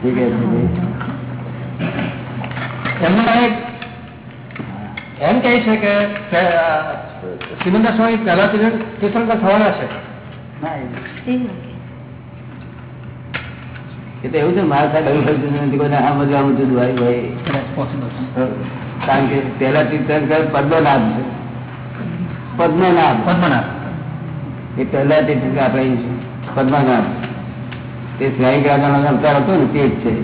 ઠીક છે એમનું એક એમ કહે છે કે સિમંદર સ્વામી પહેલા તીર્થંકર થવાના છે. એ તો એવું છે મારા સાહેબ એવું ખર્ચું નથી કોઈને આ બધું આવ્યું હોય કારણ કે પેલા તીર્થંકર પદ્મનાભ છે. પદ્મનાભ. પદ્મનાભ. એ પહેલા તીર્થંકર આપણે પદ્મનાભ. તે સ્વામિક રાજાનો અવતાર હતો ને તે જ છે.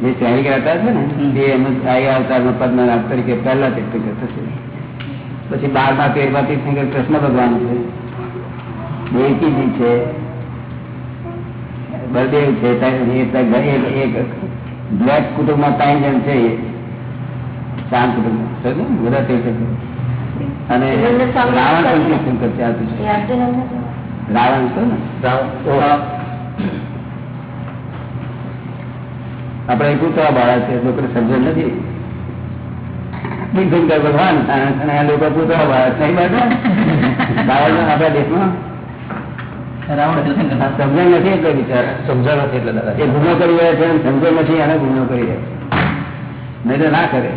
જે સ્વામિક રાજા છે ને તે એમ જ આ અવતારમાં પદ્મનાભ તરીકે પહેલા તીર્થંકર થશે. પછી બારમા તેરમા તીર્થંકર કૃષ્ણ ભગવાન છે. દેવકીજી છે. બળદેવ છે. બ્લેક કુટુંબમાં ત્રણ જણ છે. એ. શાંત કુટુંબ સમજો ને? બધા તીર્થંકર અને રાવણ પણ તીર્થંકર છે. રાવણ હતો ને? આપણે એક ઉતરા બાળા છે લોકોને સમજણ નથી. તીર્થંકર ભગવાન અને લોકો બાળા બાળા? આપણા દેશમાં? સમજણ નથી એટલે બિચારા. સમજણ નથી એટલે દાદા. એ ગુનો કરી રહ્યા છે સમજણ નથી એને ગુનો કરી રહ્યા નહીં તો ના કરે.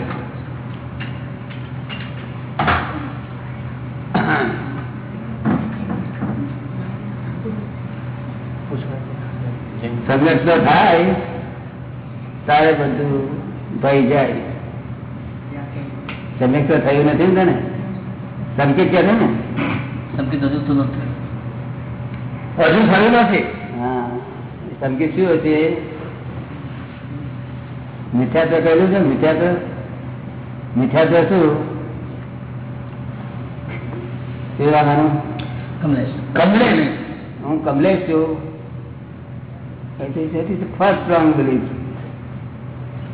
સમ્યક તો થાય તારે બધું ભાઈ જાય. સમય તો થયું નથી ને સંકેત કે છે ને સંકેત હજુ તો નથી. હજુ થયું નથી? હા. સંકેત શું હશે? તો કહેલું છે મિથ્યાત્વ તો શું? શું રાખવાનું કમલેશ. કમલેશ. હું કમલેશ છું. ફર્સ્ટ રોંગ બિલીફ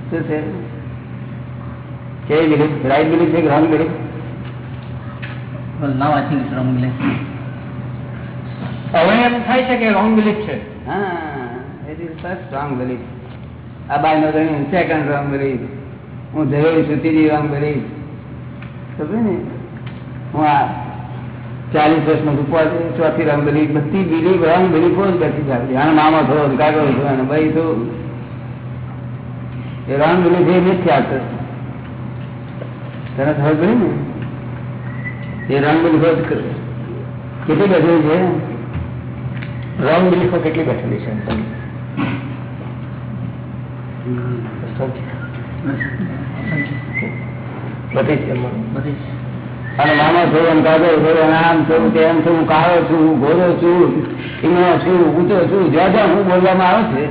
શું છે કેવી બિલીફ રાઈટ બિલીફ છે કે wrong belief well now i think it's wrong belief. હવે એમ થાય છે કે રોંગ બિલીફ છે. હા it is first wrong belief. આ બાય નો ગણી સેકન્ડ રોંગ બિલીફ હું જરૂરી ત્રીજી રોંગ બિલીફ સમજે ને હું આ ચાલીસ વર્ષનો ઉપર ચોથી રોંગ બિલીફ બધી બિલીફ રોંગ બિલીફો જ કરતી ચાલતી આને મામો થયો ને થયો અને ભાઈ થયું. એ રોંગ બિલીફ એ નથી આવતો તને ખબર પડી ને? એ રોંગ બિલીફો જ કરે. કેટલી બેઠેલી છે? રોંગ બિલીફો કેટલી બેઠેલી છે? બધી છે બધી અને મામા છું એમ કાઢો છું આમ છું તેમ છું કાળો છું ગોરો છું, ઈનો છું, ઊંચો છું, જ્યાં જ્યાં હું બોલવામાં આવે છે,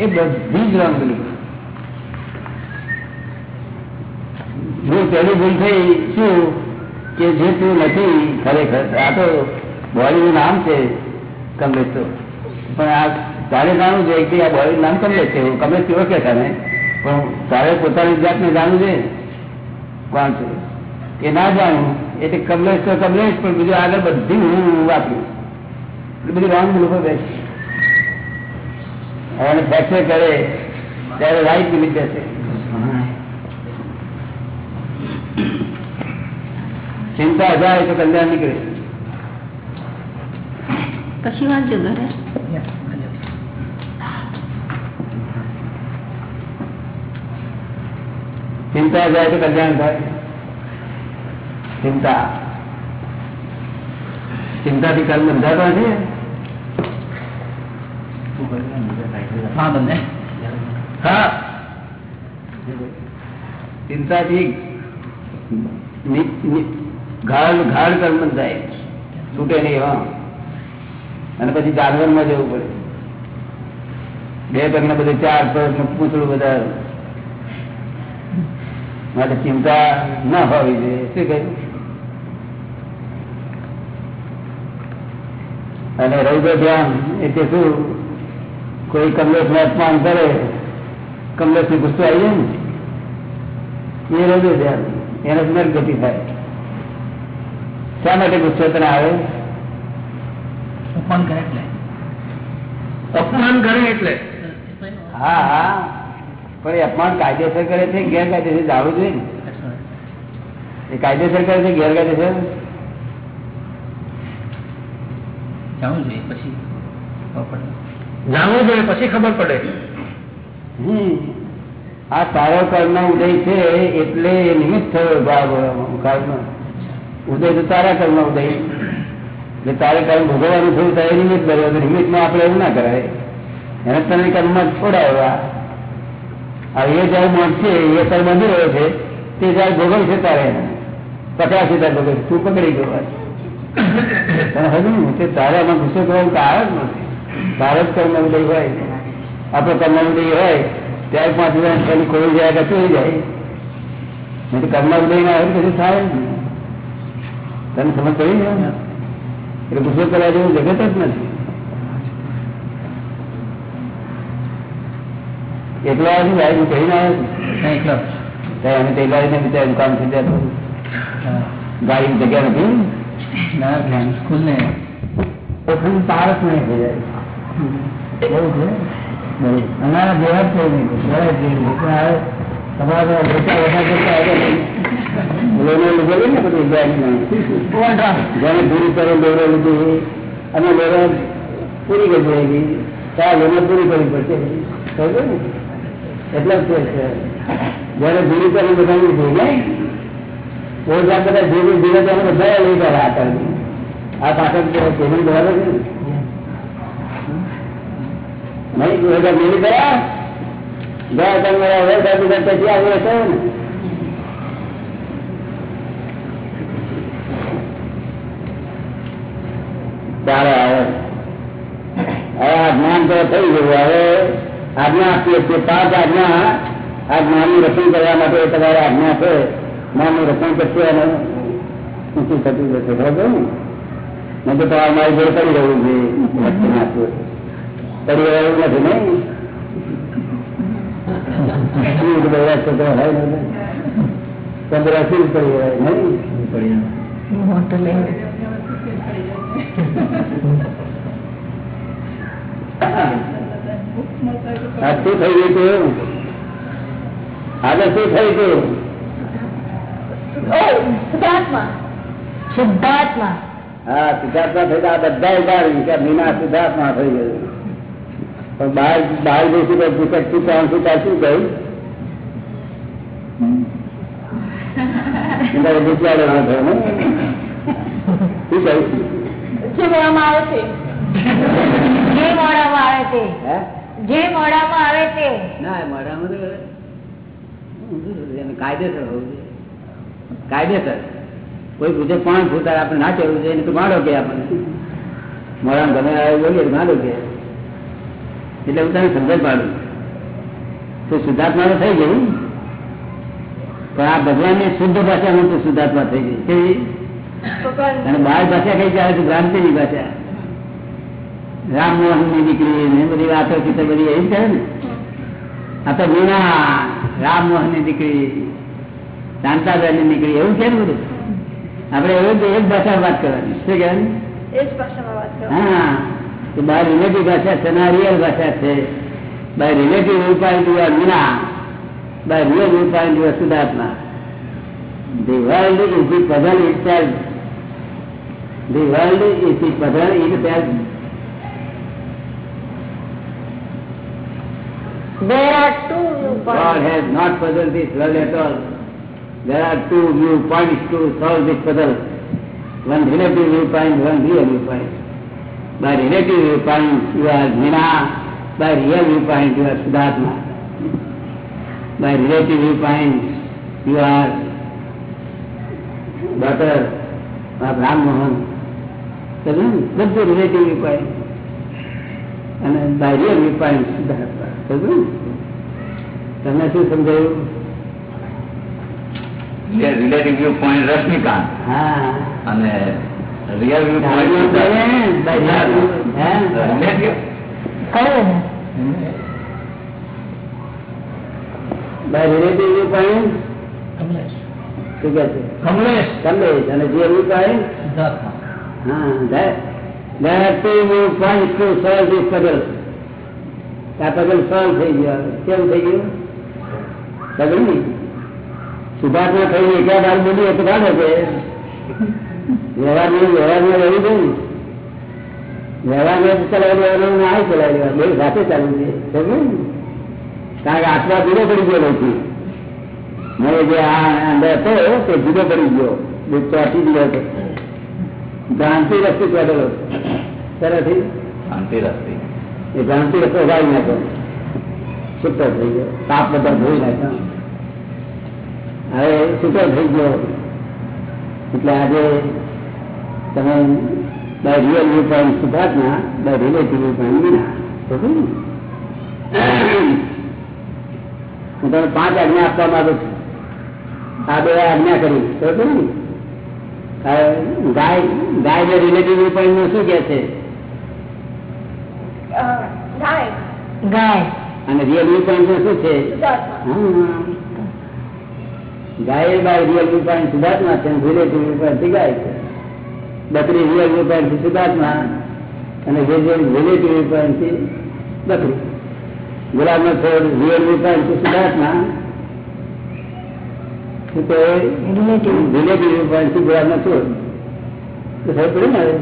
એ બધી જ રંગલી હું પેલી ભૂલ થઈ, શું? કે જે તું નથી, ખરેખર. આ તો બોડીનું નામ છે કમલેશ તો. પણ આ તારે જાણવું જોઈએ કે આ બોડીનું નામ કમલેશ છે કમલેશ કેવો કે તને. પણ તારે પોતાની જાતને જાણવું છે? કોણ છે? એ ના જાણવું? એટલે કમલેશ તો કમલેશ પણ બીજું આગળ બધી હું વાપર્યું એટલે બધી રોંગ લોકો બેસે અને ફ્રેક્ચર કરે ત્યારે રાઈટ મિલી બેસે ચિંતા જાય તો કલ્યાણ નીકળે પછી વાંચજો ઘરે ચિંતા જાય તો કલ્યાણ થાય ચિંતા. ચિંતાથી કર્મ બંધાતા છે. હા બંને. હા. ચિંતાથી ગાઢ ગાઢ કર્મ બંધાય છૂટે નહીં હા. અને પછી જાનવરમાં જવું પડે. બે પગને બધે ચાર પગ ને પૂતળું બધા માટે ચિંતા ન હોવી જોઈએ. શું કહ્યું અને રૌદ્ર ધ્યાન એટલે શું? કોઈ કમલેશ ને અપમાન કરે કમલેશની ગુસ્સો આવી જાય ને? એ રૌદ્ર ધ્યાન. એને નર ગતિ થાય. શા માટે ગુસ્સો તને આવે? અપમાન કરે એટલે. અપમાન કરે એટલે. હા હા. પણ એ અપમાન કાયદેસર કરે છે કે ગેરકાયદેસર? જાણવું જોઈએ ને. એ કાયદેસર કરે છે ગેરકાયદેસર? જાણવું જોઈએ પછી જાણવું જોઈએ પછી ખબર પડે. હમ. આ તારો કર્મ ઉદય છે એટલે એ નિમિત્ત થયો ભાવ કાળનો ઉદય તો તારા કર્મ ઉદય. એટલે તારે કાળ ભોગવવાનું થયું તો એ નિમિત્ત બન્યો તો નિમિત્તમાં આપણે એવું ના કરાય. એને તને કર્મમાં છોડાવ્યા આ એ જયારે મળશે એ તારે બંધી રહ્યો છે તે જયારે ભોગવશે તારે પકડાશે તારે ભોગવશે. તું પકડી ગયો. તને હજુ ને તે તારે એમાં ગુસ્સો કરવાનું કારણ જ નથી. તારે જ કર્મ ઉદય હોય. આપણો કર્મ ઉદય હોય ત્યારે પાંચ હજાર ખાલી ખોઈ જાય કે ચોરી જાય. નહીં તો કર્મ ઉદય ના હોય કશું થાય જ નહીં. સમજ પડી ને? એટલે ગુસ્સો કરવા જેવું જગત જ નથી. એકલો આવ્યો ભાઈ હું કહીને આવ્યો એકલો. અમે તે ગાડીને બીજા દુકાન થઈ જાય ગાડી જગ્યા નથી. ના સ્કૂલ ને ઓખંડ તાર જ નહીં થઈ જાય બહુ છે બહુ. અમારા જેવા જ કોઈ નહીં બરાબર જ નહીં. પણ હવે તમારે ઓછા ઓછા કરતા આવે લોને લીધેલી ને બધી ગાડી જેને પૂરી કરે દોરો લીધી અને દોરો પૂરી કરી દેવી ત્યાં લોને પૂરી કરવી પડશે સમજો ને એટલે જ છે છે. જયારે પૂરી કરી બધા લીધી ને ઓછા બધા ભેગું ભેગા ત્યારે બધા લઈ ગયા આ કરી આ પાછળ પેમેન્ટ બરાબર છે ને? નહીં તું હજાર મેળી કર્યા ગયા તમારા હવે સાધુ પછી આગળ થયો ને ચાલો હવે હવે આ જ્ઞાન તો થઈ ગયું હવે આજ્ઞા આપીએ છીએ પાંચ આજ્ઞા આ જ્ઞાનનું રક્ષણ કરવા માટે તમારે આજ્ઞા છે જ્ઞાનનું રક્ષણ કરશે અને ઊંચું થતું જશે ખબર ને તો તમારે મારી જોડે પડી રહ્યું છે. પડી રહ્યું નથી નહીં? બધા છોકરા હોય પંદર શું રહ્યા નહીં. મોટો લેવો આ શું થઈ ગયું તું આગળ શું થઈ ગયું? શુદ્ધાત્મા શુદ્ધાત્મા હા સિદ્ધાર્થમાં થઈ આ બધા કે મીના ગયું. પણ બહાર બહાર જઈશું તો શું જે મોડામાં આવે તે. જે મોડામાં આવે તે. હે? જે મોડામાં આવે તે. ના મારામાં કાયદેસર હોવું જોઈએ. કાયદેસર. કોઈ પૂછે કોણ ભૂતાર આપણે ના કહેવું છે એને તો માડો કે આપણને. મોડા ગમે આવે બોલીએ માડો કે એટલે હું તને સમજ પાડું. તો શુદ્ધાત્મા તો થઈ ગયું પણ આ ભગવાનની શુદ્ધ ભાષામાં તો શુદ્ધાત્મા થઈ ગઈ. કેવી? અને બાર ભાષા કઈ ચાલે છે? ભ્રાંતિની ભાષા. રામમોહનની દીકરી ને બધી વાતો કીધે બધી એવી છે ને? આ તો રામ રામમોહનની દીકરી. શાંતાબેનની દીકરી એવું છે ને બધું આપડે એવું જ એક ભાષા વાત કરવાની શું કહેવાની એ જ ભાષામાં વાત કરો હા તો બાર રિલેટિવ ભાષા છે ના રિયલ ભાષા છે by relative view point you are Meena by real view point you are સુધાર્થના The world is the puzzle itself. The world is the puzzle itself. There are two God viewpoints. has not puzzled this world at all. There are two viewpoints to solve this puzzle. One relative viewpoint, one real viewpoint. By relative viewpoint, you are Nina. By real viewpoint, you are Siddhartha. By relative viewpoint, you are daughter of Ram Mohan. બધું relative view અને by real point Siddharth તમને શું સમજાયું relative view point Rashmikant હા અને real view point? Relative શું કહે છે કમલેશ કમલેશ અને view point સિદ્ધાર્થમાં હા puzzle આ puzzle solve થઈ ગયો. કેવું થઈ ગયું ખબર નહીં સુધાર્થમાં થઈ ગઈ ક્યાં બાર બોલીએ તો કાઢો કે વ્યવહારમાં વ્યવહારમાં રહેવું છે ને વ્યવહારમાં ચલાવી દેવાનો ને આ ચલાવી દેવાનો બે સાથે ચાલુ છે. સમજ્યું? ને? કારણ કે આત્મા જુદો પડી ગયો નથી. મને જે આ અંદર હતો તે જુદો પડી ગયો. જે ચોટી ગયો હતો. ભ્રાંતિ રસ્તે ચોટેલો સરસથી શાંતિ રસ્તી. એ ભ્રાંતિ રસ્તો ઉગાડી નાખ્યો. છૂટો થઈ ગયો. તાપ બધા ધોઈ નાખ્યો. હવે છૂટો થઈ ગયો. એટલે આજે તમે બાય રિયલ વ્યૂ પોઈન્ટ સુધાર્થના બાય રિલેટિવ વ્યૂ પોઈન્ટ વિના. ને? હું તમને પાંચ આજ્ઞા આપવા માંગુ છું. આ બે આજ્ઞા કરી. બરોબર ને? ગાય ગાય રિલેટિવ વ્યૂ પોઈન્ટનું શું કે છે? ગાય. અને રિયલ વ્યૂ પોઈન્ટનું શું છે? હા. ગાય બાય રિયલ વ્યૂ પોઈન્ટ છે નો છોડ તો ખબર ને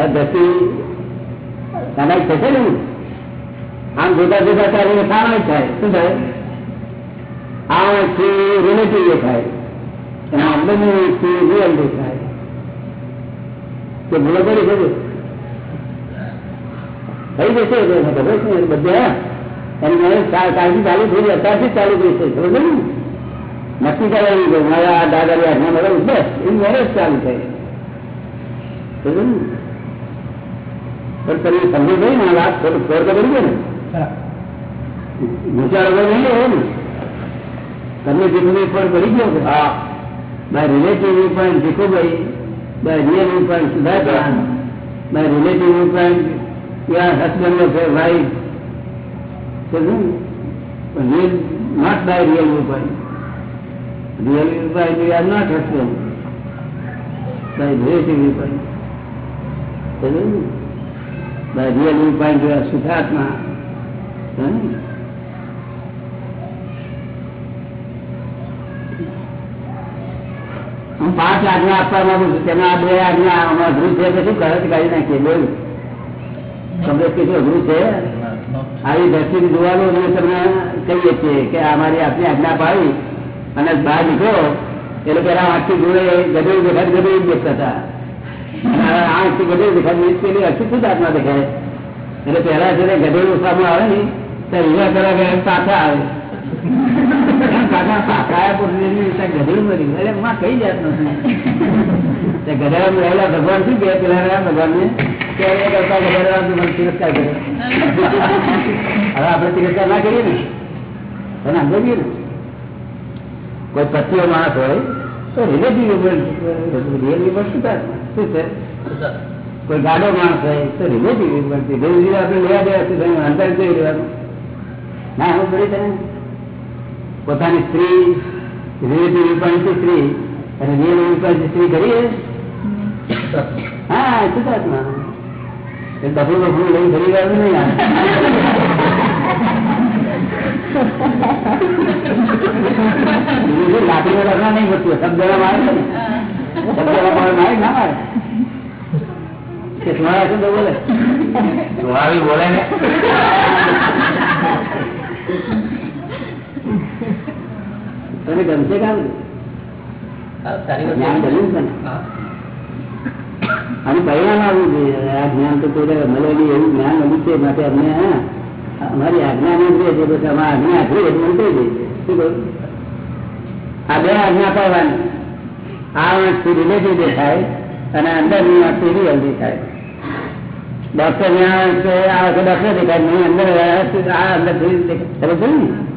આ દ્રષ્ટિ સામાયિક થશે ને? આમ જોતા જોતા ચાલીને સામાયિક થાય. શું થાય? આ વસ્તુ રિલેટિવ દેખાય. અને અંદરની વસ્તુ રિયલ દેખાય. તો ભૂલો પડી છે થઈ જશે ખબર છે બધા અને મને કાળજી ચાલુ થઈ ગઈ અત્યારથી ચાલુ થઈ છે ખબર છે ને? નક્કી કરવાનું છે મારા દાદા આજ્ઞા મળે બસ એની મેરેજ ચાલુ થઈ પણ તમે સમજો ભાઈ ને વાત થોડું ફેર કરી ગયો ને. વિચાર વગર નહીં હોય ને. તમને જેટલું પણ પડી ગયો કે હા. બાય રિલેટિવ પણ ભીખુભાઈ બાય રિયલ પણ સુધાર બાય રિલેટિવ પણ યા હસબન્ડ ઓફ વાઇફ પણ રિયલ નોટ બાય રિયલ પણ. Real by you are not husband by relative પણ. બાય રિયલ are સુધાર્થમાં હે? પાંચ આજ્ઞા આપવા માંગુ છું. તેમાં આ બે આજ્ઞા અમારા અઘરું છે તો શું? કરે કાઢી નાખીએ, બોલ. તમને કેટલું અઘરું છે? આવી દ્રષ્ટિથી જોવાનું અમે તમને કહીએ છીએ કે અમારી આપની આજ્ઞા પાડી અને બહાર નીકળો. એટલે પેલા આખી જોડે ગધેડું દેખાત ગધેડું દેખતા હતા. આખી હવે દેખાત પેલી અતિ શું આત્મા દેખાય. એટલે પેલા જયારે ગધેડું સામે આવે ને, ત્યારે હીરા કરવા ગયા આવે. ભગવાન શું કે પેલા ભગવાન ને ગધેડા તિરસ્કાર ના કરીએ ને. કોઈ પતિઓ માણસ હોય, તો રિલેટિવ રિયલ ઉપર શું છે? કોઈ ગાડો માણસ હોય, તો રિલેટિવ શું અંતર જોઈ લેવાનું ના, હું તને પોતાની સ્ત્રી રિલેટિવ વિપાણી સ્ત્રી, અને રિયલ રૂપાણી સ્ત્રી કરીએ હા શુદ્ધાત્મા. એ ડબલું બબલું લઈ ફરી ગયું નહીં આ. શું લાકડીનો રખડા નહીં બચતું શબ્દ મારે ને. શબ્દ મારે ના મારે. બોલે? બોલે ને. તને ગમશે કામ? અને પરિણામ આવવું જોઈએ આ જ્ઞાન તો કોઈ મળેલી એવું જ્ઞાન મળ્યું છે માટે અમને અમારી આજ્ઞા જોઈએ છે પછી અમારા આજ્ઞા આપી એટલે શું કહ્યું આ બે આજ્ઞા પાડવાની આ વાંચથી રિલેટિવ દેખાય અને અંદરની વાંચથી રિયલ દેખાય. ડોક્ટર આ વખતે ડોક્ટર દેખાય. નહીં અંદર આ અંદર દેખાય. ખબર છે ને?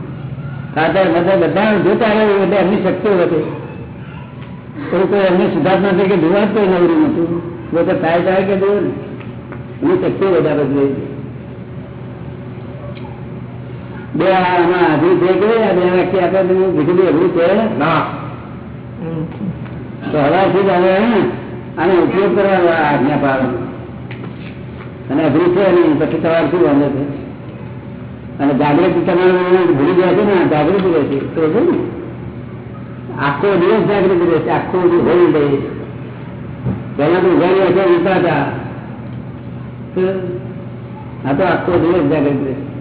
ખાતર બધા બધા જોતા રહ્યું એટલે એમની શક્તિઓ વધે. કોઈ કોઈ એમને સુધાર્થ નથી કે જોવા જ કોઈ નવરું નતું લોકો થાય થાય કે જોયું ને. એની શક્તિઓ વધારે જોઈએ બે આમાં હાજરી થઈ ગઈ આ બે વ્યક્તિ આપણે તમે બી અઘરું છે. તો હવાથી જ હવે આનો ઉપયોગ કરવા આ આજ્ઞા પાડવાનો. અને અઘરું છે નહીં પછી તમારે શું વાંધો છે? અને જાગૃતિ તમારે ભૂલી જાય છે ને જાગૃતિ રહેશે. તો છે ને, આખો દિવસ જાગૃતિ રહેશે, આખો હોળી રહી પહેલા તો ઉઘાડી હશે વિચારતા હા તો આખો દિવસ જાગૃતિ રહેશે.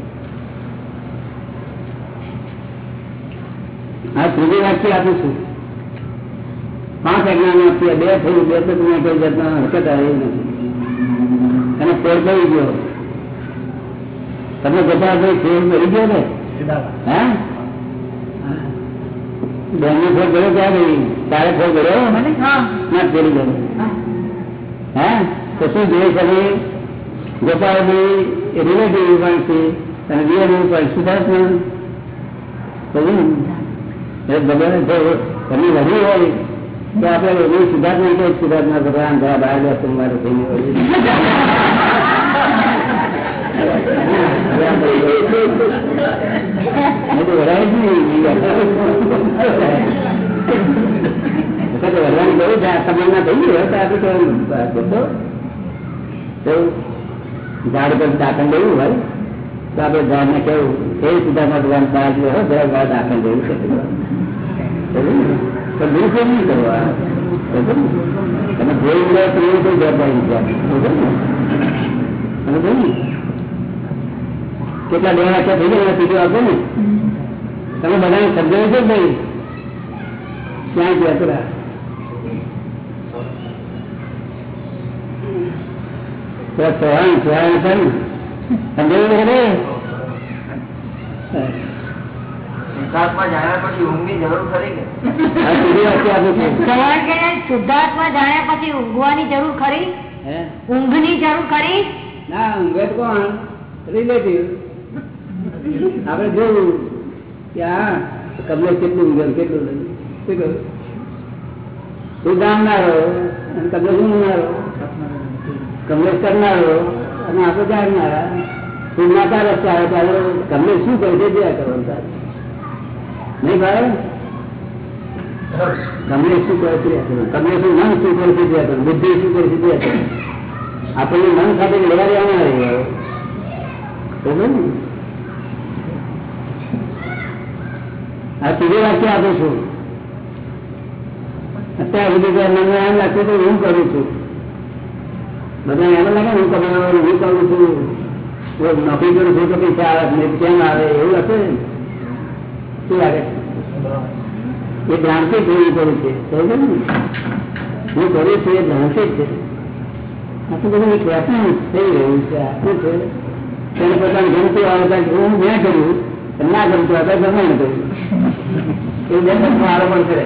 હા ત્રીજી વાક્ય આપું છું. પાંચ આજ્ઞાની બે થયું, બે તો તમે કોઈ જાતના હરકત આવી નથી. અને કોઈ ગયો. તમે બધા ભાઈ મરી ગયો ને હે બેન નો ફેર કર્યો ક્યાં ગઈ તારે ફેર કર્યો ના ફેરી ગયો હે તો શું જોઈએ છે ગોપાલજી એ રિલેટિવ પણ છે અને રિયલ પણ ભગવાન તમે વધુ હોય તો આપણે કે ભગવાન થઈને હોય નહીં તો વડાય જ નહીં વખતે વડવાની ગયું છે આ સમયમાં થઈ ગયો તો આપણે કેવું બધો તો ઝાડ પર દાખલ દેવું હોય તો આપણે ઝાડને કેવું એ સુધારમાં ભગવાન બહાર હોય જરા દાખલ દેવું છે ને? તો બિલકુલ નહીં કરવા ને? તમે જોઈ લો તો જવાબદારી અને ને? જોયું ને? કેટલા દેવા આખા થઈ ગયા સીધું આપો ને. તમે બધાને સમજાવ્યું છે ભાઈ ક્યાં ગયા પેલા તો ચૌહાણ ચૌહાણ હતા ને. સમજાવ્યું ને સિદ્ધાર્થમાં જાણ્યા પછી ઊંઘની જરૂર ખરી જાણ્યા પછી ઊંઘવાની જરૂર ખરી? હે? ઊંઘની જરૂર ખરી? ના ઊંઘે કોણ? રિલેટિવ આપણે જોયું કે આ કમલેશ કેટલું ઊંઘે કેટલું તું જાણનારો અને કમલે ઊંઘનારો કમલેશ કરનારો અને આપણે જાણનારા. તું માતા રસ્તા આવે ત્યારે કમલે શું કહે છે જોયા કરવાનું નહીં ભાઈ? તમને શું કરે છે તમને શું મન શું કરે છે જોયા કરવાનું. બુદ્ધિ શું કરે છે જોયા કરવાનું. આપણને મન સાથે લેવા દેવા ના રહી બરોબર ને? આ ત્રીજો વાક્ય આપું છું. અત્યાર સુધી એમ લાગતું હતું હું કરું છું. બધા એમ લાગે હું કમાવાનું હું કરું છું. નોકરી કરું છું તો પૈસા આવે ને કેમ આવે, એવું ને? શું લાગે? એ ભ્રાંતિ જ હું કરું છે. બરોબર ને? હું કરું છું એ ભ્રાંતિ છે. આટલું બધું એક વ્યાખ્યાન થઈ રહ્યું છે. આટલું છે? તેને પોતાની ગમતું આવે હું મેં કર્યું ના ગમતું હોય તો ગમે એવું બે આરોપણ કરે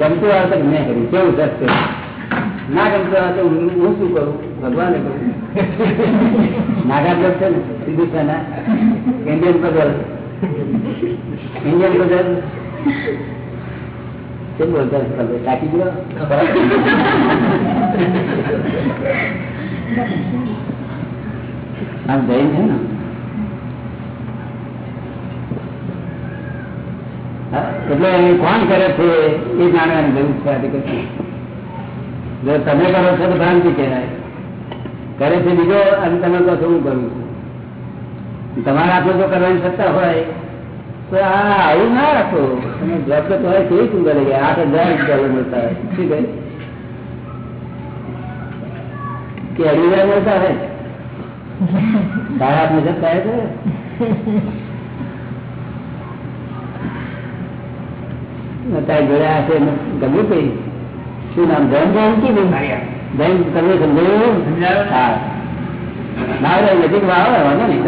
ગમતું આવે તો મેં કર્યું. કેવું સત્ય ના ગમતું આવે તો હું શું કરું? ભગવાને કરું નાગાદ છે ને શ્રીકૃષ્ણના ઇન્ડિયન પઝલ ઇન્ડિયન પઝલ કેમ બોલતા? કાકી ગયો આમ જૈન ને એટલે કોણ કરે છે એ? જાણવાની જરૂર છે આજે જો તમે કરો છો તો ભ્રાંતિ કહેવાય. કરે છે બીજો અને તમે કહો હું કરું છું. તમારા હાથમાં જો કરવાની સત્તા હોય, તો આ આવું ના રાખો. તમે જોબ તો હોય કેવી સુંદર લાગે આઠ હજાર રૂપિયા મળતા હોય. શું કહે? કે અઢી હજાર મળતા હોય? તારા હાથ હજાર થાય છે તારી જોડે આ છે ગમ્યું કઈ શું નામ જૈન જૈન કે તમને સમજાયું હા. ના નજીક આવે વાંધો નહીં.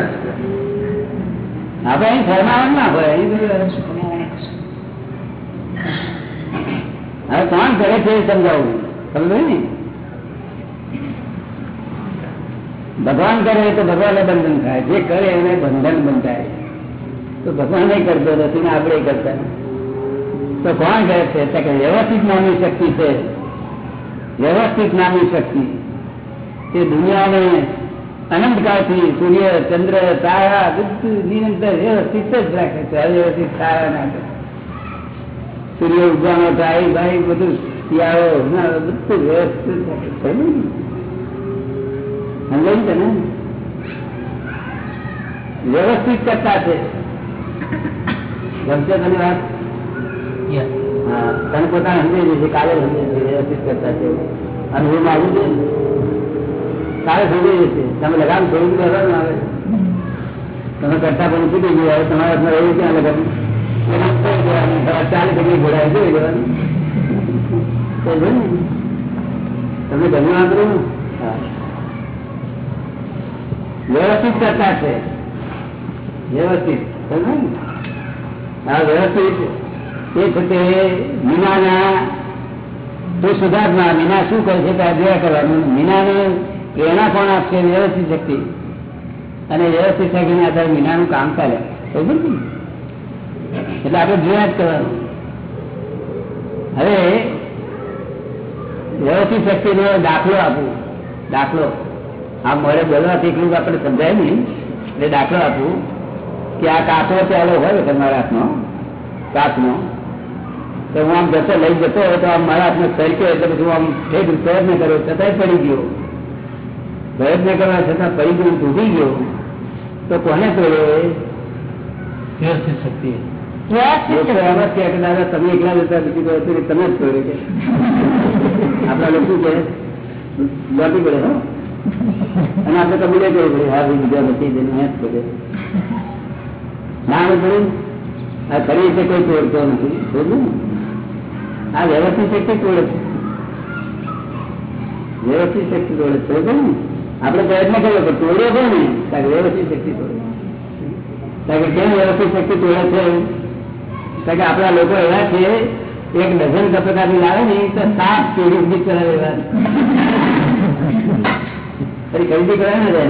આપણે અહીં ફરમાવાનું ના હોય. હવે કોણ કરે છે સમજાવું? સમજો ને? ભગવાન કરે તો ભગવાનને બંધન થાય. જે કરે એને બંધન બંધાય. તો ભગવાન નહીં કરતો નથી ને આપણે કરતા? નથી. તો કોણ કહે છે? કે વ્યવસ્થિત નામની શક્તિ છે. વ્યવસ્થિત નામની શક્તિ. તે દુનિયાને અનંતકાળથી સૂર્ય, ચંદ્ર, તારા બધું નિરંતર વ્યવસ્થિત જ રાખે છે. અવ્યવસ્થિત તારા નાખે સૂર્ય ઉગવાનો ભાઈ ભાઈ, બધું શિયાળો બધું વ્યવસ્થિત રાખે છે ને? વ્યવસ્થિત કરતા છે. ગમશે તને વાત? તને પોતાને સમજાઈ જશે કાલે વ્યવસ્થિત કરતા છે. અને હું માગું છું. કાલે સમજાઈ જશે તમે લગામ થોડું આવે. તમે કરતા પણ છૂટી ગયું, હવે તમારા હાથમાં રહ્યું ક્યાં લગામ? વ્યવસ્થિત છે. સમજો વ્યવસ્થિત. એ છે મીનાના, તું સુધાર્થમાં મીના શું કરે છે તે અધ્યય કરવાનું? મીનાને પ્રેરણા કોણ આપશે? વ્યવસ્થિત શક્તિ. અને વ્યવસ્થિત શક્તિના આધારે મીનાનું કામ ચાલે. ને? એટલે આપણે જોયા જ કરવાનું. હવે વ્યવસ્થિત શક્તિનો દાખલો આપું. દાખલો. આ મળે બોલવાથી એટલું આપણે સમજાય નહીં. એટલે દાખલો આપું કે આ કાચો ચાલો હોય તમારા હાથનો કાચનો. તો હું આમ જતો લઈ જતો હોય તો આમ મારા હાથને સરક્યો એટલે પછી હું આમ ઠેઠ પ્રયત્ન કર્યો છતાંય પડી ગયો પ્રયત્ન કરવા છતાં પડી ગયો તૂટી ગયો તો કોને તોડ્યો એ? વ્યવસ્થિત શક્તિ વ્યવસ્થિત લોકો એમ જ કહે કે દાદા તમે એકલા જતા બીજું કોઈ હતું નહીં, તમે જ તોડ્યો કે આપણા લોકો શું કહે લોટી પડે હો અને આપણે કબૂલે કરવું પડે હા ભાઈ બીજા બચી જઈને મેં જ તોડ્યો ના આવે પડે આ ખરી રીતે કોઈ તોડતો નથી સમજ્યું ને? આ વ્યવસ્થિત શક્તિ તોડે છે વ્યવસ્થિત શક્તિ તોડે છે ને? આપણે પ્રયત્ન કર્યો પણ તોડ્યો નહીં કારણ વ્યવસ્થિત શક્તિ તોડે કારણ કેમ વ્યવસ્થિત શક્તિ તોડે છે કારણ કે આપણા લોકો એવા છે એક ડઝન કપડાથી લાવે ને તો સાત પેઢી સુધી કરાવે એવા. ખરીદી કરાવે ને ને?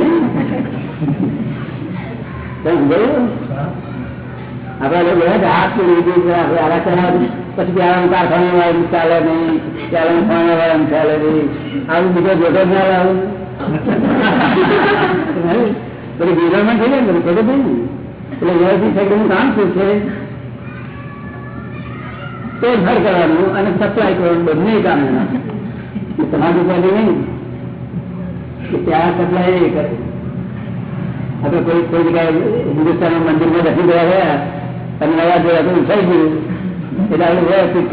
તમે સમજાયું? આપણા લોકો છે, હાથ ચોરી કરાવે. આપણે આરા ચલાવે પછી પ્યારાનું કારખાનું વાળું ચાલે નહીં પ્યારાનું ખાણા વાળાનું ચાલે નહીં. આવું બીજો જ ના લાવું બધી ગિરામણ થઈ જાય ને બધું થઈ એટલે વ્યવસ્થિત શક્તિનું કામ શું છે? તોડફાડ કરવાનું અને સપ્લાય કરવાનું, બંને કામ તમારી પાસે નહીં. કે ત્યાં સપ્લાય એ કરે. આપણે કોઈ કોઈ જગ્યાએ હિન્દુસ્તાન મંદિરમાં દર્શન કરવા ગયા અને નવા જોયા તો ઉઠાઈ ગયું. એટલે વ્યવસ્થિત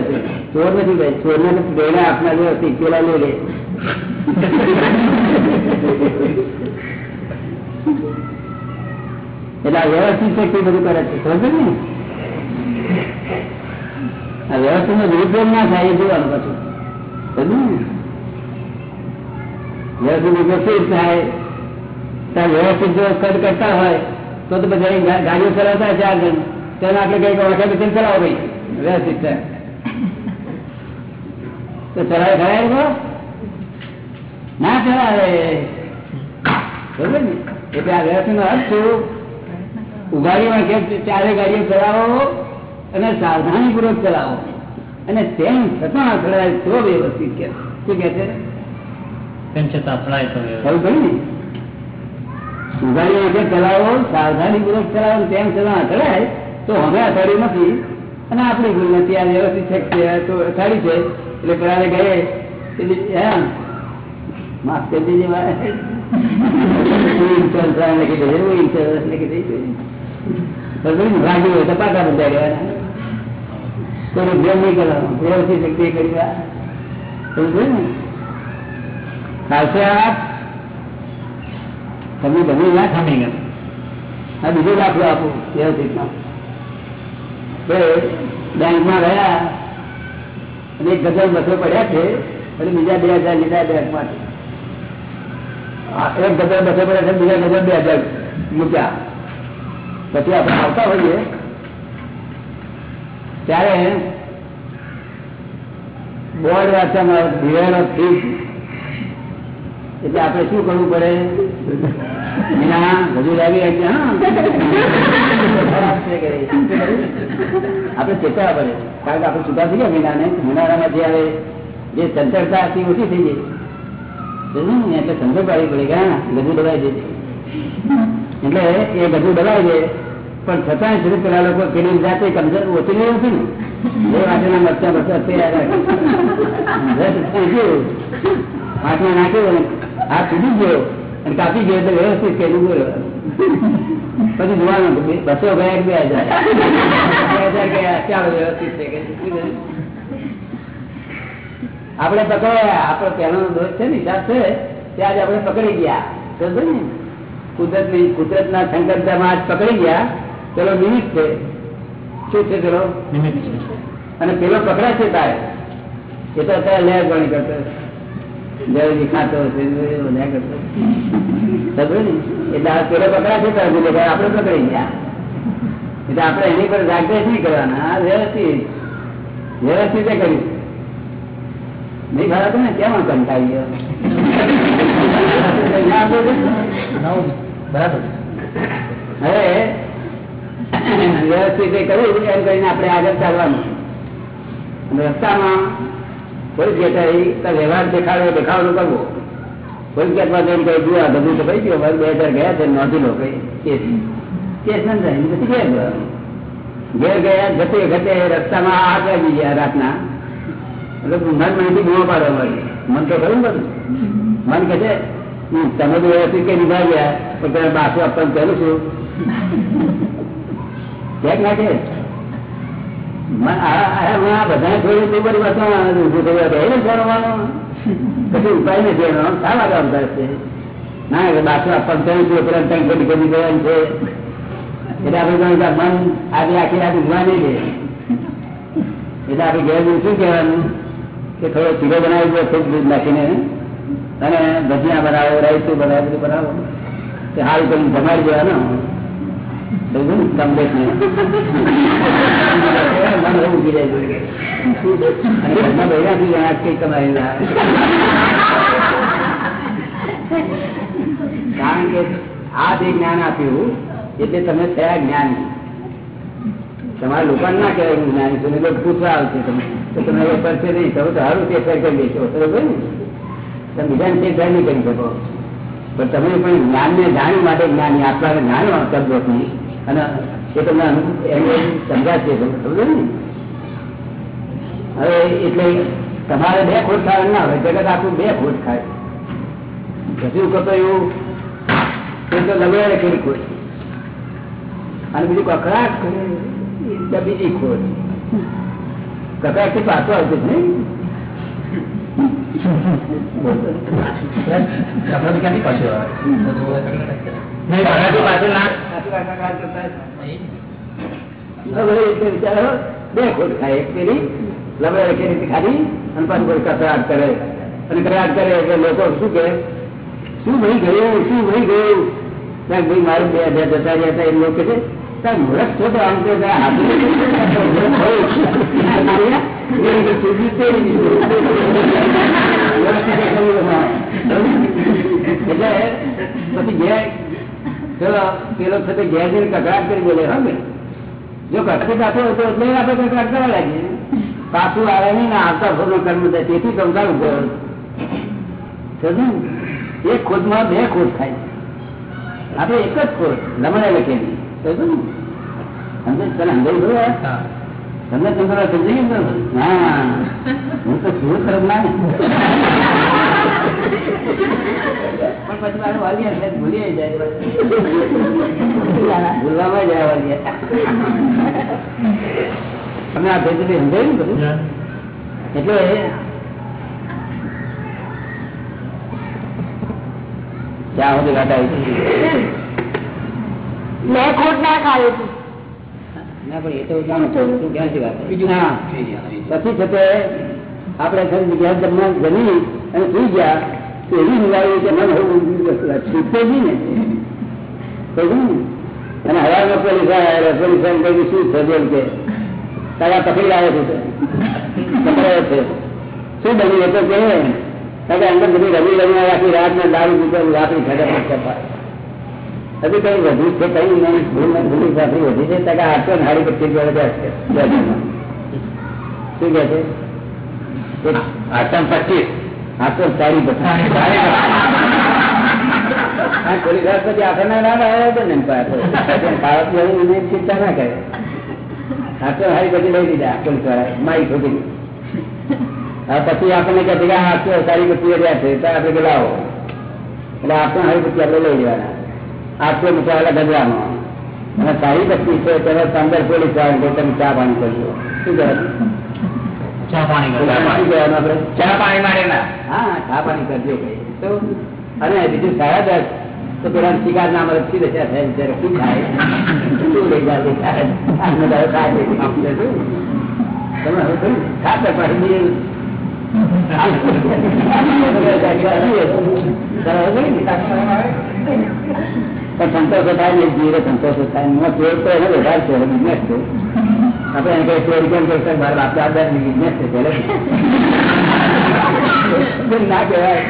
છે. ચોર આ વ્યવસ્થિત શક્તિ બધું કરે છે? સમજો ને? આ વ્યવસ્થિત નો દુરુપયોગ ના થાય એ જોવાનું પછી. સમજ ને? વ્યવસ્થિત ગાડીઓ ચલાવતા ચાર જણ. તેને આપણે કઈ ઓળખે પછી ચલાવો ભાઈ? વ્યવસ્થિત થાય. તો ચલાવે ખરા ના ચલાવે. ને? એટલે આ વ્યવસ્થિત નો અર્થ શું? ઉઘાડીમાં કે ચારે ગાડીઓ ચલાવો અને સાવધાની પૂર્વક ચલાવો. અને તેમ છતાં અથડાય તો વ્યવસ્થિત કે શું કે છે? તેમ આપણી ભૂલ નથી, આ વ્યવસ્થિત શક્તિ તો અથાડી છે. એટલે પેલા ગયે માફ કરી દેજે કરી ખાલસે આ તમને ગમ્યું ના થમી ગયું. આ બીજો દાખલો આપો, વ્યવસ્થિતમાં. બેંકમાં ગયા, અને એક ગજલ બસો પડ્યા છે, અને બીજા બે હજાર લીધા બેંકમાંથી. એક ગજલ બસો પડ્યા છે, બીજા ગજલ બે હજાર મૂક્યા. પછી આપણે આવતા હોઈએ. ત્યારે બોર્ડ વાંચવામાં દિવાળો ફીસ એટલે આપણે શું કરવું પડે? મીના, હજુ લાવી આવી હા ખરાબ છે કે આપણે ચેતવા પડે. કારણ કે આપણે છૂટા થઈ ગયા મીનાને. મીનારામાં જે આવે, જે ચંચળતા હતી, ઓછી થઈ ગઈ. સમજ્યું ને? એટલે સમજણ પાડવી પડે, કે હા ગજુ દબાઈ દે. એટલે એ ગજુ દબાઈ દે. પણ છતાંય શરૂ પેલા લોકો પેલી જાતે કમજોર, ઓછી નહીં નથી ને? એ વાટેના મરચા બરચા તૈયાર રાખે ગયું હાથમાં નાખ્યો હાથ છૂટી ગયો. અને કાપી ગયો એટલે વ્યવસ્થિત કેવું ગયો પછી જોવાનું બસો ગયા બે હજાર? બે હજાર ગયા. ચાલો વ્યવસ્થિત છે કે શું કર્યું? આપણે પકડ્યા. આપણો પહેલો દોષ છે ને હિસાબ છે ત્યાં જ આપણે પકડી ગયા. સમજો ને? કુદરતની કુદરત ના સંકટતામાં આજ પકડી ગયા. પેલો નિમિત્ત છે. શું છે પેલો અને પેલો પકડા છે તારે એ તો અત્યારે લેર ગણી કરતો છો? બરાબર હવે વ્યવસ્થિત કર્યું આપણે આગળ ચાલવાનું. રસ્તામાં કોઈ તો વ્યવહાર દેખાડો દેખાડો કરવો. કોઈ કહી, જુઓ બધું તો કહી ગયો બે ગયા છે, નોંધી લો કઈ. કેસ કેસ ન પછી ઘેર ગયો જતે ઘટે રસ્તામાં આગ લાગી ગયા રાતના. એટલે મન મનથી મન તો ખરું બધું. મન કે છે તમે તો વ્યવસ્થિત કઈ નિભાવ્યા બાસુ આપવાનું કરું છું ક્યાંક ના બધાને છોડી તે બધી વાતમાં ના એટલે આખી શું કહેવાનું? કે થોડો ચીરો બનાવી દો ખૂબ દૂધ નાખીને. અને ભજીયા બનાવો, રાઈસ બનાવો, બધું બનાવો. તે સારું કરીને જમાડી દેવાનો. મન એવું ઘરમાં કઈ કારણ કે આ જે જ્ઞાન આપ્યું એટલે તમે થયા જ્ઞાન. તમારા લોકો ના કહેવાય હું જ્ઞાની છું લોકો પૂછવા આવશે તમે. તો તમે એ પરસે નહીં તમે તો સારું તે કરી દેશો. બરોબર ને? તમે બીજાને તે કરી શકો. પણ તમે પણ જ્ઞાનને જાણવા માટે જ્ઞાન આપણાને જાણ્યો શબ્દોથી અને એ તમને અનુ- એમ એમ સમજાશે સમજો ને? હવે એટલે તમારે બે ખોટ ખાવાનું ના હોય, જગત આખું બે ખોટ ખાય. હજુ કતો એવું એ તો લગાડે કરી ખોટ. અને બીજું કકડાટ કરે બીજી ખોટ. કકડાટથી પાછો આવશે જ નહીં. બે ખોટ ખાય એક પેલી લવે રીતે ખાધી અને પાછું કોઈ કસરાટ કરે અને કકડાટ કરે એટલે લોકો શું કહે શું ભાઈ ગયું, શું ભાઈ ગયું? ક્યાંક ભાઈ મારું બે હજાર જતા રહ્યા હતા, એમ લોકો છે. તાર છો તો આમ તો તારા હાથે મૂર્ખ હોય. એ રીતે સૂઝી તેડી દીધું. વ્યવસ્થિત એ કર્યું એમાં. એટલે પછી ઘેર ચલો પેલો છે તે ઘેર જઈને કકડાટ કરી બોલે હા જો કકડી પાછો હોય તો એટલે આપણે કકડાટ કરવા લાગીએ પાછું આવે નહીં આવતા ફોરનો કર્મ થાય તેથી તમતા ઊભો? એક ખોટમાં બે ખોદ થાય આપણે એક જ ખોદ લમણે લખેલી તમને તમને સમજી ગયું? હા. હું તો શું તરફ ના. પણ પછી મારું વાલી એટલે ભૂલી જાય ભૂલવામાં જાય વાલી તમે આ ભેદ સમજાયું બધું? એટલે ત્યાં સુધી આવી છે. મેં ખોટ ના ખાવી હતી. પછી છે જમવા જમી અને સુઈ ગયા એવી નિવાળી કે મન છૂટે જ ને. અને હવામાં પોલીસ પોલીસ શું છે બોલ કે. તારા પકડી આવે છે પકડાયો છે. શું બન્યું? એ તો કે અંદર બધી રમી રમી રાખી રાત ને દારૂ પીતો રાત્રિ ખડે હજુ કઈ વધુ છે કઈ નહીં. ભૂલ ને ભૂલી સાથે વધી છે. ત્યાં કે આઠસો ને સાડી પચીસ જોડે છે. શું કે છે? આઠસો પચીસ. આઠસો સાડી પચીસ હા પોલીસવાળા પછી આખા ના ના આવ્યા હતા ને એમ પાસે ખાવા પીવાની એને ચિંતા ના કરે. આઠસો સાડી પછી લઈ દીધા પોલીસવાળા મારી ખોટી. હા પછી આપણને કહે છે કે આ આઠસો સાડી પચીસ રહ્યા છે. તો આપણે કે લાવો. એટલે આઠસો સાડી પચીસ આપણે લઈ લેવાના. આઠસો મૂકવાના ગજવાનો અને સારી પચીસ છે તેને પંદર પોલીસવાળા તમે ચા પાણી કરજો. શું કહે ચા પાણી શું ચા પાણી માટે હા ચા પાણી કરજો અને બીજું સારા દસ તો પેલા શિકાર ના મળે શી દશા થાય ત્યારે શું થાય? શું લઈ જાય? તમે હવે? ખાતર પાડી દઈએ. પણ સંતોષ થાય ને જીરે સંતોષ થાય. એમાં પ્રયોગ તો એને વધારે છે બિઝનેસ છે. આપણે એને કઈ ચોરી કેમ કરશે મારા બાપા દાદા બિઝનેસ છે પેલે ના કહેવાય.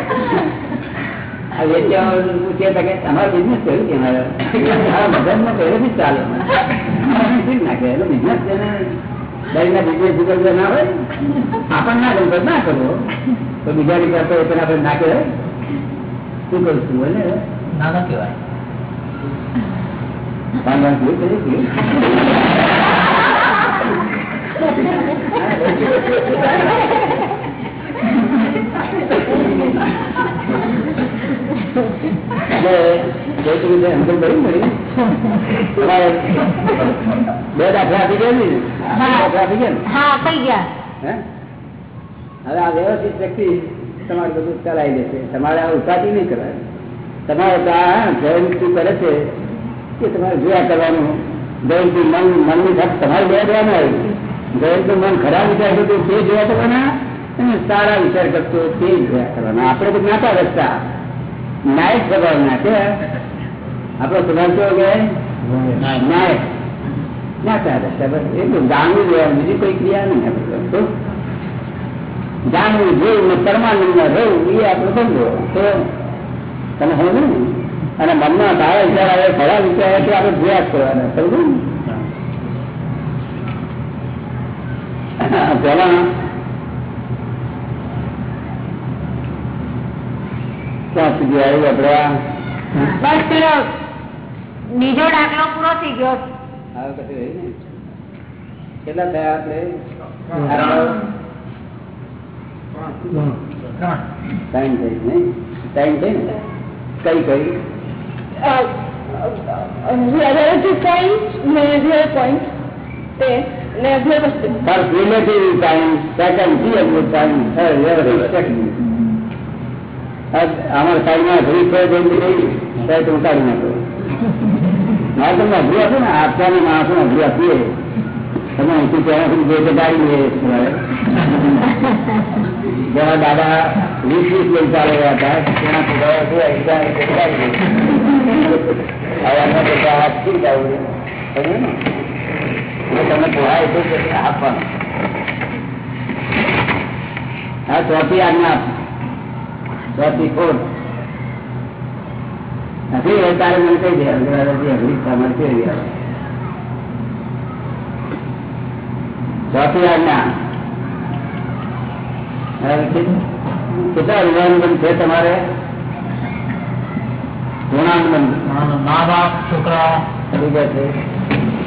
તમારો બિઝનેસ કયું કે મગજમાં પહેલેથી ચાલે. ના કહેવાય? બિઝનેસ દરેકના બિઝનેસ જુદા ના હોય. આપણને ના ગમતો, ના કરવો. તો બીજા રીતે આપણે ના કહેવાય. શું કરું છું ના ના કહેવાય. બે દાખલા આપી ગયા ને દાખલા આપી ગયા ને હા થઈ ગયા હે? હવે આ વ્યવસ્થિત વ્યક્તિ તમારે બધું ચલાવી લેશે. તમારે આ ઉતાથી નહીં કરવાની તમારે જયંતિ કરે છે. કે તમારે જોયા કરવાનું. જયંતિ મન મનની સાથે તમારે જોયા કરવાનું હોય. જયંતિ મન ખરાબ વિચાર કરતો તે જોયા કરવાના અને સારા વિચાર કરતો તે જોયા કરવાના. આપણે તો જ્ઞાતા રસ્તા. નાયક સ્વભાવ ના આપણો સ્વભાવ કેવો કે? નાયક જ્ઞાતા રસ્તા બસ. એટલું જાણવું જોવાનું બીજી કોઈ ક્રિયા નહીં આપણે જાણવું જોવું ને પરમાનંદમાં રહેવું એ આપણો ધંધો. તો તમે સમજો ને? અને મનમાં સારા વિચાર આવે ખરા વિચાર આવે તો આપણે પ્રયાસ કરવાના સમજો ને? પેલા ક્યાં સુધી આવ્યું બસ પેલો બીજો દાખલો પૂરો થઈ ગયો. હવે કશું. કેટલા થયા આપણે? ટાઈમ થઈ નહીં ટાઈમ થઈ ને? કઈ કઈ? ને ને. અમારા સાઈડમાં ઘડી કાઢી નાખો. મારે તમને અઘરું આપો ને? આપવાના માણસો અઘરું આપીએ. તમે અહીંથી ત્યાં સુધી જે ગાડી લઈએ સવારે. જેના દાદા વીસ વીસ લઈ ચાલેલા હતા તેના પુરાવા છે એકદમ એક એક ગાડી લઈ. હવે અમે બધા હાથથી જ આવું સમજ્યું ને એટલે તમને પોહાય તો જ આપવાનું હા ચોથી આજ્ઞા આપ. ચોથી ખોટ નથી હોય તારે મને કહી દે અંગ્રેજી અઘરી તમારે કેવી આવે ચોથી આજ્ઞા હવે કે- કેટલા ઋણાનુબંધ છે તમારે ઋણાનુબંધ મા બાપ છોકરાઓ શું કહે છે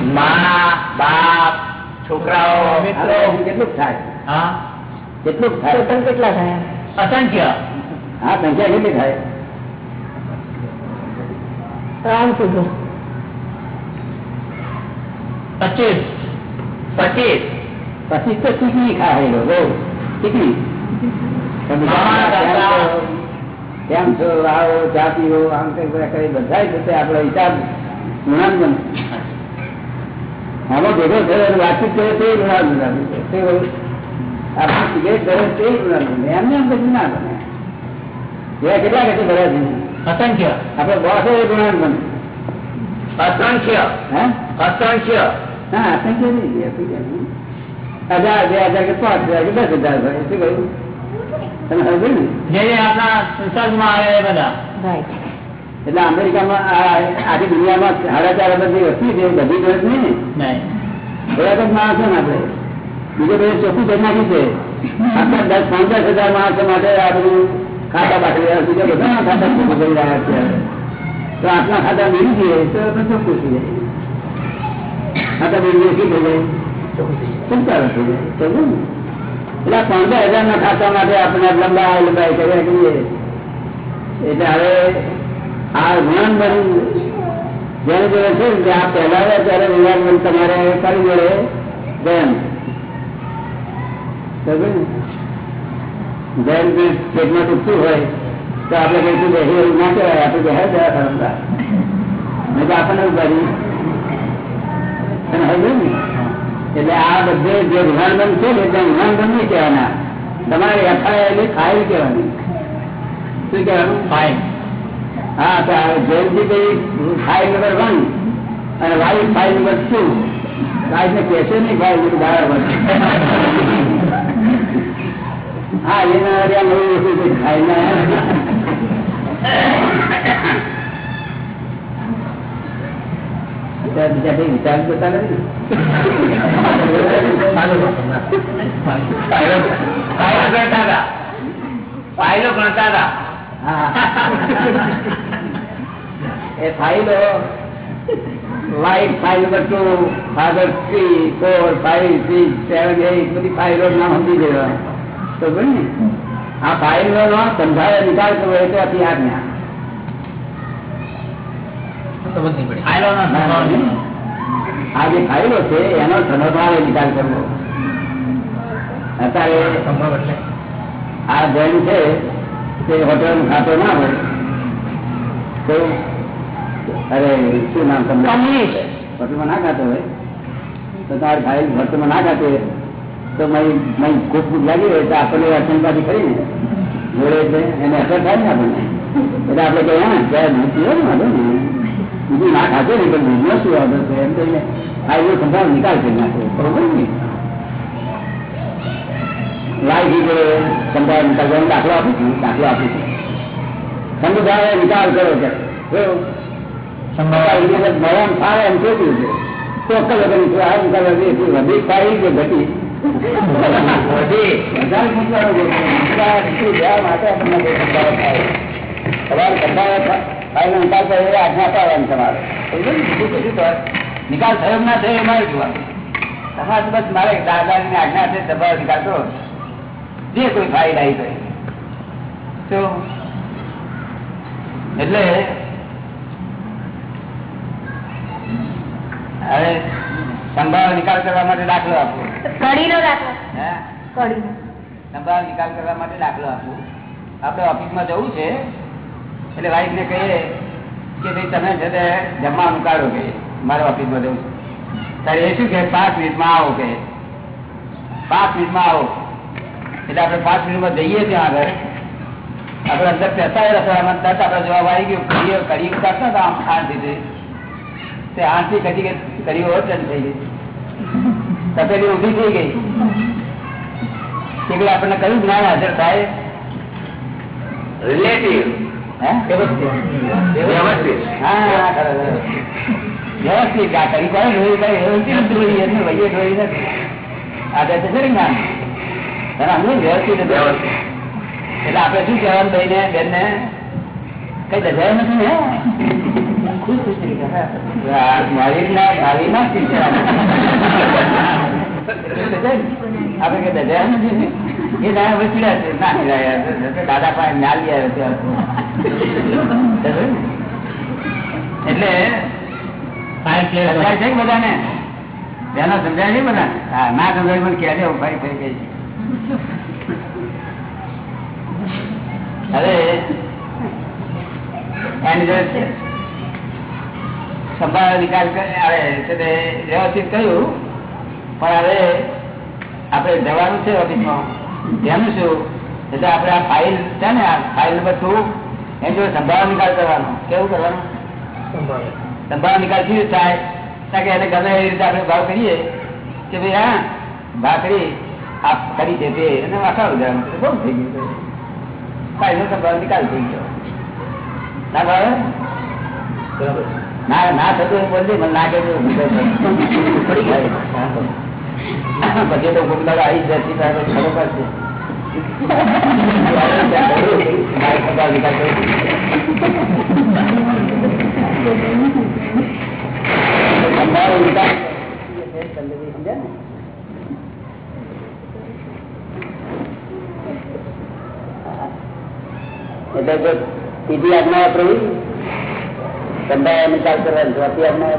મા બાપ છોકરાઓ હવે કેટલું થાય હા કેટલું થાય ટોટલ કેટલા થયા અસંખ્ય હા સંખ્યા કેટલી થાય ત્રણ સુધી પચીસ પચીસ પછી તો ચીકણી ખાય બહુ ચીકણી તમે મામા, દાદા. કેમ છો? આવો ચા પીવો આમ કઈ બધા કઈ બધા રીતે આપણો હિસાબ ગુણાંગન આમાં ભેગો થયો વાતચીત કરે તે ગુણાંગન આપણે સિગરેટ કરે તે ગુણાનબંધ એમને એમ પછી ના બને એવા કેટલા કેટલી બધા છે અસંખ્ય. આપણે બોસ એ ગુણાંગન અસંખ્ય. હે? અસંખ્ય. હા અસંખ્ય નહીં. હજાર બે હજાર કે પાંચ હજાર કે દસ હજાર ભાઈ શું કહ્યું? એટલે અમેરિકામાં આખી દુનિયામાં સાડા ચાર હજારની વસ્તી છે બધી ગરજ નહીં. બરાબર માણસો ને આપણે. બીજો બધું ચોખ્ખું કરી નાખ્યું છે. આપણે દસ પંદર હજાર માણસો માટે આ બધું ખાતા બાકી રહ્યા બીજા બધા ખાતા ચોખ્ખું કરી રહ્યા છે. તો આટલા ખાતા મેળવી જઈએ તો આપણે ચોખ્ખું થઈ જાય. ખાતા મેળવીએ શું થઈ જાય? ચોખ્ખું થઈ જાય. સમજો ને એટલે પંદર હજાર ના ખાતા માટે આપણે લંબા લંબાઈ એટલે હવે આ જ્ઞાન બન જેને જોડે છે કે આ પહેલા ત્યારે વિમાન તમારે કરી મળે. બેન. સમજે ને? જેમ કે પેટમાં દુખતું હોય તો આપણે કહીશું બેસી એવું ના કહેવાય. આપણે બહાર જવા ખરમતા આપણને ઉપાડી અને હવે ને? એટલે આ બધે જે ઋણાનબંધ છે ને ત્યાં ઋણાનબંધ નહીં કહેવાના. તમારે એફઆઈઆર ફાઇલ કહેવાની. શું કહેવાનું? ફાઇલ હા તો Jayanti bhai file number one અને wife file number two wife ને કહેશે નહીં ફાઇલ બરાબર હા એના વસ્તુ કોઈ ના બીજા બીજા કઈ વિચાર કરતા નથી. ફાઇલો ગણતા હતા ફાઇલો ગણતા હતા એ ફાઇલો wife file number two father three four five six seven eight બધી ફાઇલો નામ સમજી દેવા. તો બોલ ને આ ફાઇલો નો સમજાવે નિકાલ કરવો એટલે અતિ આજ્ઞા. સમજ નહીં પડી. છે. આ જે ફાઇલો છે એનો સમભાવે નિકાલ કરવો. અત્યારે સંભવ એટલે. આ જૈન છે તે હોટેલ ખાતો ના હોય તો અરે શું નામ તમને? હોટલમાં ના ખાતો હોય તો તમારે ફાઇલ હોટલમાં ના ખાતો હોય તો મારી ખૂબ ખૂબ લાગી હોય તો આપણને અચંપાથી કરીને જોડે છે એને અસર થાય ને આપણને. એટલે આપણે કહીએ ને ત્યારે નહીં હોય ને બીજું ના ખાતો નહીં પણ બીજું શું વાંધો છે? એમ કહીને ફાઇલનો સંભાવ નિકાલ કરી બરોબર ને? લાઈ જોડે સંભાવ નિકાલ કરવાનો દાખલો આપું છું દાખલો આપું છું. સમુદાય નિકાલ કરો કે મરણ થાય એમ કેવું છે. ચોક્કસ વગર આ નિકાલ વધી થાય કે ઘટી. વધી. છે. નિકાલ થાય એ આજ્ઞા પાડવાની તમારે. નિકાલ થયો ના થયો એ મારે જોવાનું. તમારે બસ મારે દાદાની આજ્ઞા છે તમારો નિકાલ કરો. જે કોઈ ફાયદા આવી ગઈ. તો એટલે હવે સંભાવ નિકાલ કરવા માટે દાખલો આપો. કડીનો દાખલો. હે? સંભાવ નિકાલ કરવા માટે દાખલો આપો. આપણે ઓફિસમાં જવું છે. એટલે વાઈફ ને કહીએ કે ભાઈ તમે છે તે જમવાનું કાઢો કે મારે ઓફિસમાં જવું ત્યારે એ શું કે? પાંચ મિનિટમાં આવો કે. પાંચ મિનિટમાં આવો. એટલે આપણે પાંચ મિનિટમાં જઈએ ત્યાં આગળ. આપણે અંદર પેસાય રસોડામાં જવાબ આવી ગયો. કડીઓ કડી ઉતારતા હતા આમ શાંતિથી તે. આંખથી કદી કરી ઓવરટર્ન થઈ ગઈ તપેલી ઊભી થઈ ગઈ. એટલે આપણને કયું જ્ઞાન હાજર થાય? રિલેટિવ વ્યવસ્થિત. હા ખરેખર. વ્યવસ્થિત આ કરી કોને જોઈ કઈ વ્યવસ્થિત જ જોઈ એમને વહીએ જોઈ નથી. છે ને જ્ઞાન તને સમજો વ્યવસ્થિત એટલે આપણે શું કહેવાનું ભાઈ ને બેન ને કઈ દજાય નથી ને? ખુશ ખુશ મારી ના આપણે કઈ દજાય નથી એ દાદા વચલ્યા છે. ના દાદા પાસે નાલી આવ્યો એટલે સમજાય છે બધાને? બેનો સમજાય છે બધા હા ના સમજાય પણ ક્યારે ભાઈ થઈ ગઈ હવે એની સંભાળ નિકાલ વ્યવસ્થિત કહ્યું પણ હવે આપણે જવાનું છે ઓફિસમાં. એનું શું? એટલે આપણે આ ફાઇલ છે ને આ ફાઇલ નંબર ટુ એની સંભાળ નિકાલ કરવાનો. કેવું કરવાનું? સંભાળ. નિકાલ કેવી થાય? કે એને ગમે એ રીતે આપણે ભાવ કરીએ કે ભાઈ હા ભાખરી આ કરી દે તે. અને આખા ઉદાહરણ બહુ થઈ ગયું. ફાઇલનો સંભાળ નિકાલ થઈ ગયો. ના ભાવે? ના ના થતું બોલજે મને લાગે છે પડી જાય પછી તો ગુંડા આવી જતી તો ખબર પડશે. એટલે ત્રીજી આજ્ઞા વાપરવી સંભાળ નિકાલ કરવાની ચોથી આજ્ઞા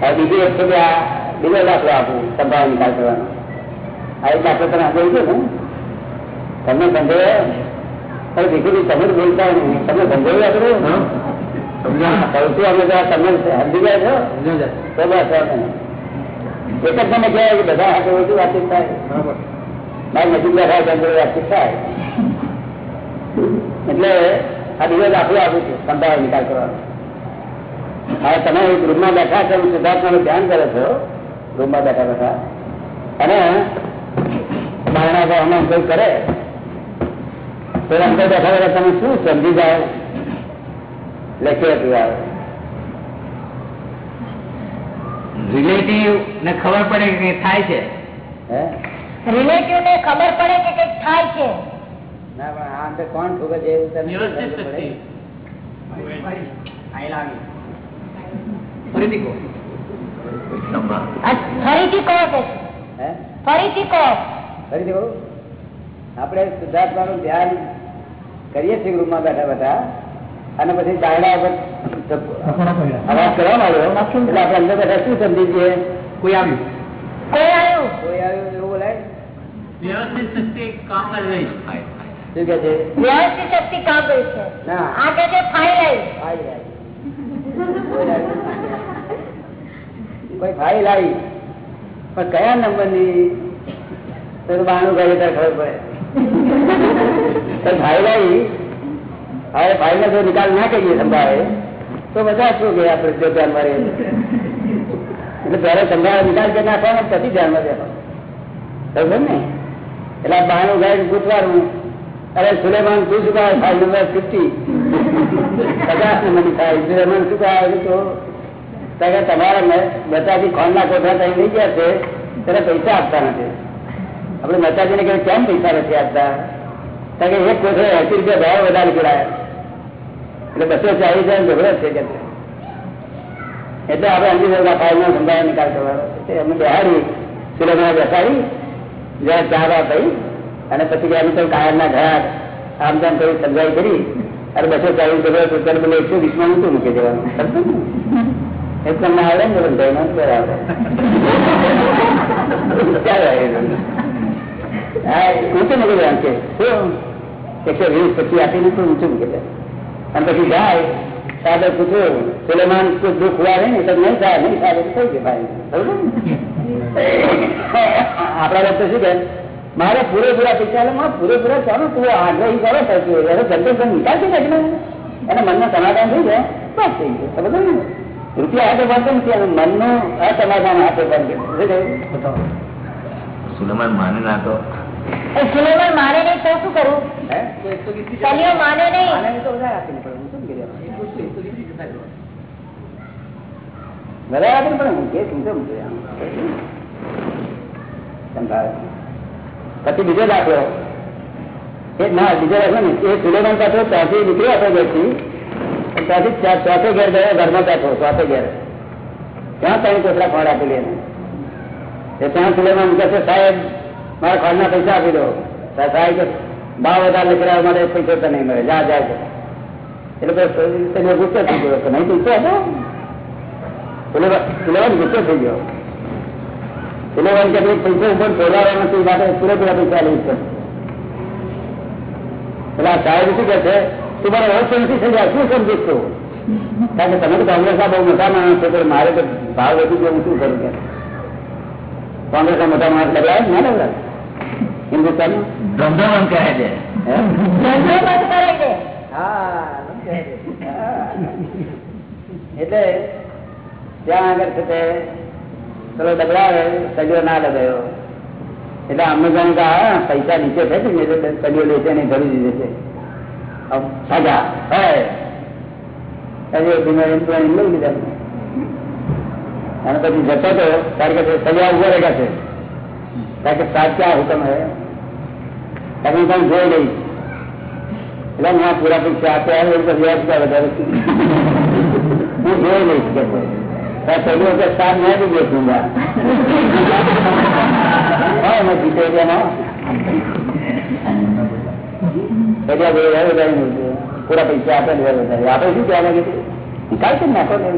હવે બીજી વખતે આ બીજો દાખલો આપું સંભાવ નિકાલ કરવાનો આ એક દાખલો તમે આપી ગયો ને તમને સમજાયો અરે દીકરી તમે જ બોલતા નહીં તમને સમજાવ્યું આપણે તમે એક જ ઓછી વાતચીત થાય મારી નજીક બેઠા જોડે વાતચીત થાય એટલે આ બીજો દાખલો આપું છું સંભાવ નિકાલ કરવાનો હવે તમે એક રૂમમાં બેઠા છો સિદ્ધાર્થનું ધ્યાન કરો છો રૂમમાં બેઠા બેઠા. અને બારણા પર અમે કોઈ કરે? તો અંદર બેઠા બેઠા તમે શું સમજી જાઓ? લખી આપ્યું આવે રિલેટિવ ને ખબર પડે કે કંઈ થાય છે? હે? રિલેટિવ ને ખબર પડે કે કંઈક થાય છે? ના પણ આ અંદર કોણ ઠોકે છે એવું તમને વ્યવસ્થિત પડે? ફરીથી કહો. આ ફરીથી કહો કે ફરીથી કહો. ફરીથી કહું? આપણે શુદ્ધાત્માનું ધ્યાન કરીએ છીએ રૂમમાં બેઠા બેઠા. અને પછી દાયડા અવાજ કરવા માંડ્યો એટલે આપણે અંદર બેઠા શું સમજી છીએ? કોઈ આવ્યું? કોઈ આવ્યું? કોઈ આવ્યું એવું બોલાય? વ્યવસ્થિત શક્તિ કામ કરી રહી છે. શું કે છે? વ્યવસ્થિત શક્તિ કામ કરી છે. ના. આ કે છે ફાઇલ આવી. ફાઇલ આવી. કોઈ ફાઇલ આવી પણ કયા નંબરની? તો બાણું કરીએ ત્યારે ખબર પડે. તો ફાઇલ આવી હવે ફાઇલ નો જો નિકાલ ના કરીએ સંભાળે. તો બધા શું કે આપણે જો ધ્યાનમાં રહીએ. એટલે જયારે સંભાળે, નિકાલ કરી નાખવાનો પછી ધ્યાનમાં દેવાનો બરોબર ને? એટલે બાણું ગાય પૂછવાનું અરે સુલેમાન, તું શું કહે? ફાઇલ નંબર ફિફ્ટી પચાસ નંબરની ફાઇલ સુલેમાન શું કહે? તો તમારા બધાથી ખોનના કોઠા ત્યાં લઈ ગયા છે, ત્યારે પૈસા આપતા નથી. આપણે મચાજીને કહે કેમ પૈસા નથી આપતા? કારણ કે એક કોઠો એસી રૂપિયા ભાવ વધારે કરાયા એટલે બસો ચાલીસ હજાર ઝઘડો છે કે એટલે આપણે અંજી જગા ફાઇલનો સંભાળ નિકાલ કરવાનો. અમે બિહારી સુલેમાન બેસાડી, જ્યાં ચા વા થઈ અને પછી અમે તો કાયમ ના ઘર આમ તેમ કરી સમજાઈ કરી, અને બસો ચાલીસ ઝઘડો તો ત્યારે એકસો વીસમાં નતું મૂકી દેવાનું. એટલે ના આવડે ને બધા એમાં બરાબર. ઊંચું મૂકી એમ કે એકસો વીસ પછી આપીને જાય, સાહેબ પૂછ્યું સુલેમાન દુઃખ વાળે ને તો નહીં થાય નહીં થાય થઈ ગયું શું કે મારે પૂરેપૂરા પિક્ચરમાં પૂરેપૂરા ચાલો, તું આગ્રહી કરો થતું જલ્દી નિકાલ થઈ જાય અને મનમાં સમાધાન થઈ જાય, બસ થઈ ગયું સમજ ને? રૂપિયા હાથે બંધ નથી મનનું અસમાધાન હાથે બંધ સુલેમાન માને ના તો. સુલેમાન માને નહીં તો શું કરવું હે? માને નહીં. વધારે આપીને પડે. હું શું કરી? વધારે આપીને પડે? હું કે શું કેમ કે? આમ? સમજાવે. પછી બીજો દાખલો. એ ના બીજો દાખલો ને એ સુલેમાન પાછો ત્યાંથી નીકળ્યો હતો અને ત્યાંથી ચા- ચોથે ઘેર ગયો, ઘરમાં બેઠો, ચોથે ઘેર. ત્યાં ત્રણ કોથળા ફળ આપેલી એને. એ ત્યાં સુલેમાન કહે છે, સાહેબ, મારા ખોળના પૈસા આપી દો. તો સાહેબ કે ભાવ વધારે નીકળ્યા મારે પૈસા તો નહીં મળે. જા જા કે. એટલે પછી તેને ગુસ્સો થઈ ગયો. તો નહીં પૈસા આપો સુલેમાન સુલેમાન ગુસ્સો થઈ ગયો. સુલેમાન કે ભાઈ, પૈસા ઉપર તોડવાનો નથી માટે પૂરેપૂરા પૈસા લઈશ તો. એટલે આ સાહેબ શું કે છે? તું મારો ઓળખ નથી સમજ્યા શું સમજીશ છો? કારણ કે તમે તો કોંગ્રેસના બહુ મોટા માણસ છો તો મારે તો ભાવ વધુ ગયો હું શું કરું કે? કોંગ્રેસના મોટા માણસ બદલાય ના બદલાય હિન્દુસ્તાન ધંધો કહે છે. એટલે ત્યાં આગળ છે તે ચલો ડબલાવે સગીઓ ના લગાયો એટલે અમને જાણે કે પૈસા નીચે થાય છે ને એટલે સગીઓ લેશે છે ને ભરી દીધે છે. હવે સજા હે સજીઓ ધીમે એમ તો એમ લઈ લીધા અને પછી જતો તો કારણ કે સજા ઊભો રહ્યા છે કારણ કે સાત ક્યાં હુકમ હે તમે પણ જોઈ લઈશ એટલે હું આ પૂરા પૈસા આપ્યા હોય તો વ્યાજ ક્યાં વધારે છે? હું જોઈ લઈશ કે છે. ત્યાં પહેલી વખત સાત મેં બી બેસુંગા હા મેં જીતે એટલે બે હજાર વધારે પૈસા આપે ને વધારે આપણે શું કહેવા માંગે છે? નિકાલ કરી નાખો ને.